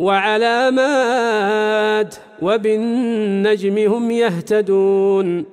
وعلامات وبالنجم هم يهتدون